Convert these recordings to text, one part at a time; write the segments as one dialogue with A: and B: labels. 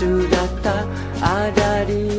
A: sudah tak ada di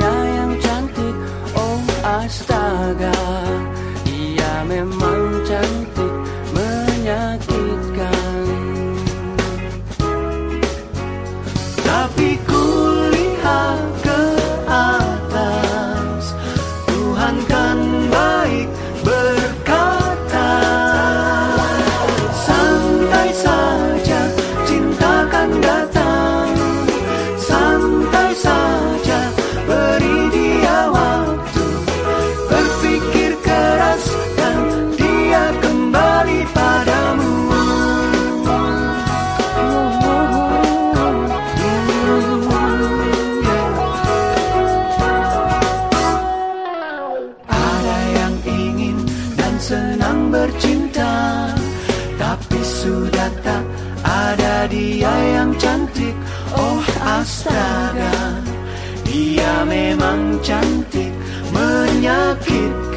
A: Ada yang ingin dan senang bercinta Tapi sudah tak ada dia yang cantik Oh astaga Dia memang cantik menyakit.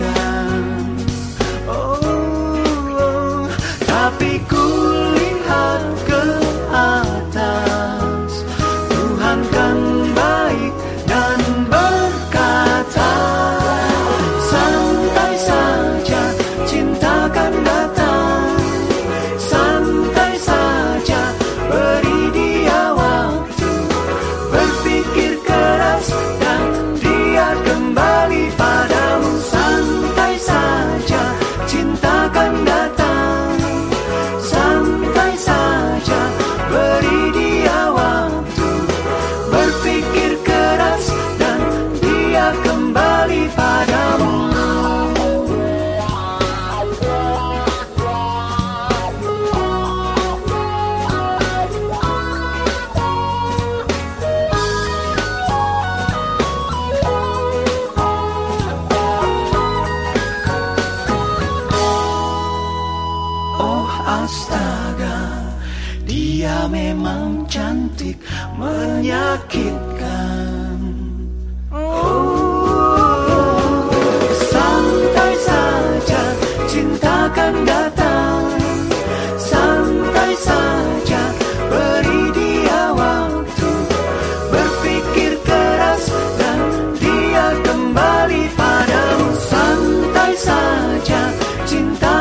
A: astaga. Dia memang cantik menyakitkan. Oh Santai saja cinta akan datang. Santai saja beri dia waktu. Berpikir keras dan dia kembali padamu. Santai saja cinta